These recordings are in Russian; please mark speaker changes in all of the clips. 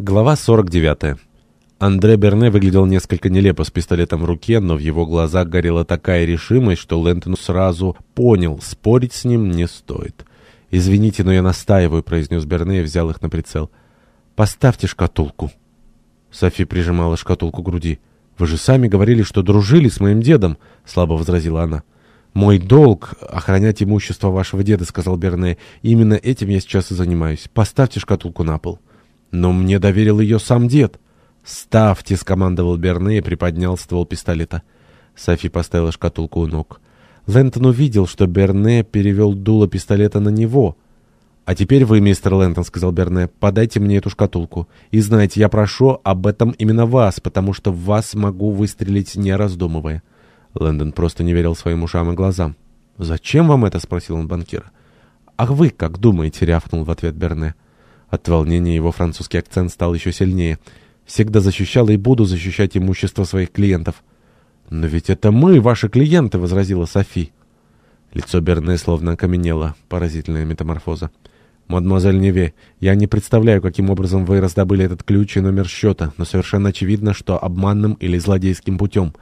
Speaker 1: Глава 49. Андре Берне выглядел несколько нелепо с пистолетом в руке, но в его глазах горела такая решимость, что Лэнтон сразу понял, спорить с ним не стоит. «Извините, но я настаиваю», — произнес Берне и взял их на прицел. «Поставьте шкатулку». Софи прижимала шкатулку к груди. «Вы же сами говорили, что дружили с моим дедом», — слабо возразила она. «Мой долг — охранять имущество вашего деда», — сказал Берне. «Именно этим я сейчас и занимаюсь. Поставьте шкатулку на пол». «Но мне доверил ее сам дед». «Ставьте», — скомандовал Берне и приподнял ствол пистолета. Софи поставила шкатулку у ног. Лэнтон увидел, что Берне перевел дуло пистолета на него. «А теперь вы, мистер Лэнтон», — сказал Берне, — «подайте мне эту шкатулку. И знаете, я прошу об этом именно вас, потому что в вас могу выстрелить, не раздумывая». Лэндон просто не верил своим ушам и глазам. «Зачем вам это?» — спросил он банкира. «Ах вы как думаете?» — рявкнул в ответ Берне. От волнения его французский акцент стал еще сильнее. «Всегда защищал и буду защищать имущество своих клиентов». «Но ведь это мы, ваши клиенты!» — возразила Софи. Лицо Берне словно окаменело. Поразительная метаморфоза. «Мадемуазель Неве, я не представляю, каким образом вы раздобыли этот ключ и номер счета, но совершенно очевидно, что обманным или злодейским путем.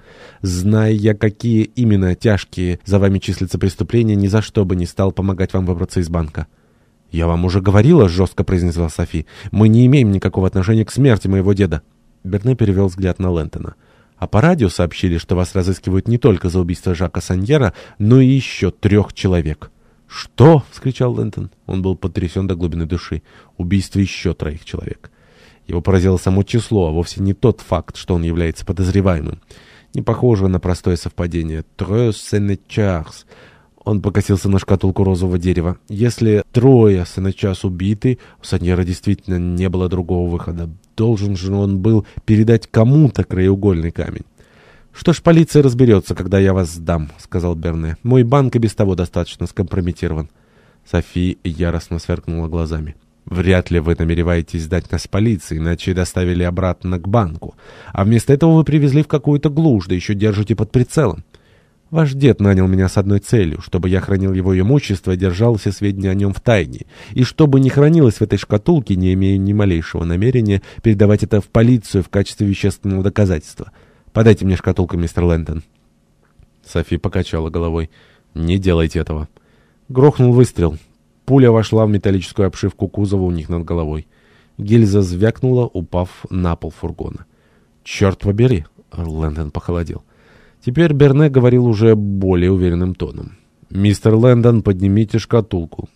Speaker 1: Зная я, какие именно тяжкие за вами числятся преступления, ни за что бы не стал помогать вам выбраться из банка». «Я вам уже говорила», — жестко произнесла Софи. «Мы не имеем никакого отношения к смерти моего деда». Берне перевел взгляд на Лэнтона. «А по радио сообщили, что вас разыскивают не только за убийство Жака Саньера, но и еще трех человек». «Что?» — вскричал Лэнтон. Он был потрясен до глубины души. Убийство еще троих человек. Его поразило само число, а вовсе не тот факт, что он является подозреваемым. Не похоже на простое совпадение. «Трёс сенечарс». Он покосился на шкатулку розового дерева. Если трое сыночас убиты, у Саньера действительно не было другого выхода. Должен же он был передать кому-то краеугольный камень. «Что ж, полиция разберется, когда я вас сдам», — сказал Берне. «Мой банк и без того достаточно скомпрометирован». Софи яростно сверкнула глазами. «Вряд ли вы намереваетесь сдать нас полиции, иначе доставили обратно к банку. А вместо этого вы привезли в какую-то глушь, да еще держите под прицелом». Ваш дед нанял меня с одной целью, чтобы я хранил его имущество и держал все сведения о нем в тайне. И чтобы не хранилось в этой шкатулке, не имею ни малейшего намерения передавать это в полицию в качестве вещественного доказательства. Подайте мне шкатулку, мистер Лэндон. Софи покачала головой. Не делайте этого. Грохнул выстрел. Пуля вошла в металлическую обшивку кузова у них над головой. Гильза звякнула, упав на пол фургона. «Черт побери!» — Лэндон похолодел. Теперь Берне говорил уже более уверенным тоном. «Мистер Лэндон, поднимите шкатулку.